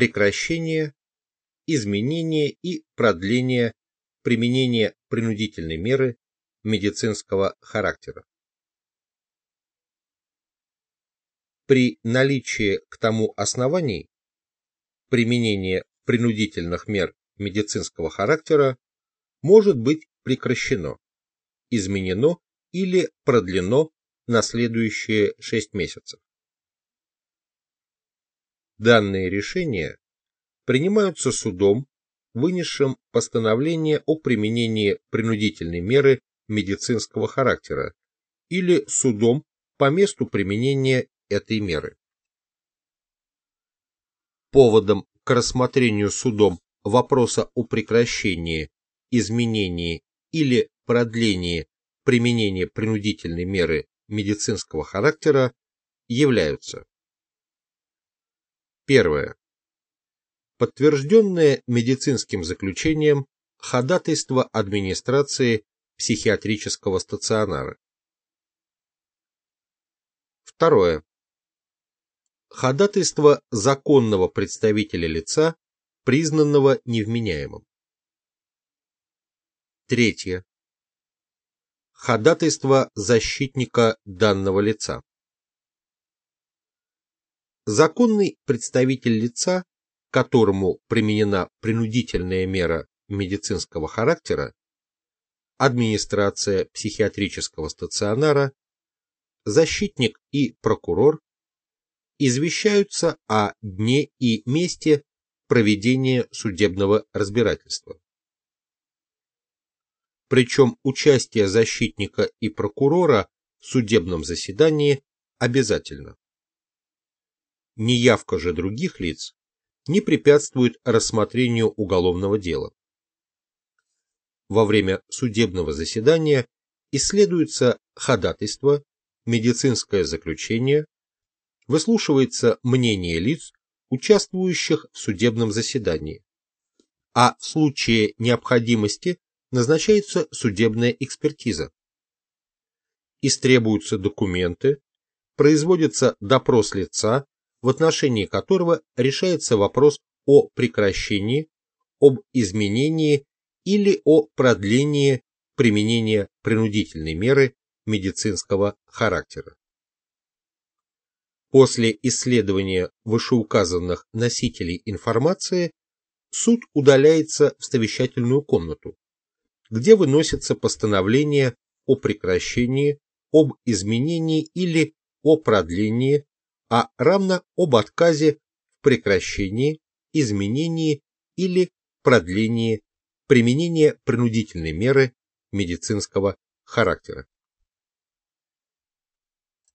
прекращение, изменение и продление применения принудительной меры медицинского характера. При наличии к тому оснований применение принудительных мер медицинского характера может быть прекращено, изменено или продлено на следующие 6 месяцев. Данные решения принимаются судом, вынесшим постановление о применении принудительной меры медицинского характера или судом по месту применения этой меры. Поводом к рассмотрению судом вопроса о прекращении, изменении или продлении применения принудительной меры медицинского характера являются Первое. Подтвержденное медицинским заключением ходатайство администрации психиатрического стационара. Второе. Ходатайство законного представителя лица, признанного невменяемым. Третье. Ходатайство защитника данного лица. Законный представитель лица, которому применена принудительная мера медицинского характера, администрация психиатрического стационара, защитник и прокурор извещаются о дне и месте проведения судебного разбирательства. Причем участие защитника и прокурора в судебном заседании обязательно. Неявка же других лиц не препятствует рассмотрению уголовного дела. Во время судебного заседания исследуется ходатайство, медицинское заключение, выслушивается мнение лиц, участвующих в судебном заседании, а в случае необходимости назначается судебная экспертиза. Истребуются документы, производится допрос лица, в отношении которого решается вопрос о прекращении, об изменении или о продлении применения принудительной меры медицинского характера. После исследования вышеуказанных носителей информации суд удаляется в совещательную комнату, где выносится постановление о прекращении, об изменении или о продлении а равно об отказе в прекращении, изменении или продлении применения принудительной меры медицинского характера.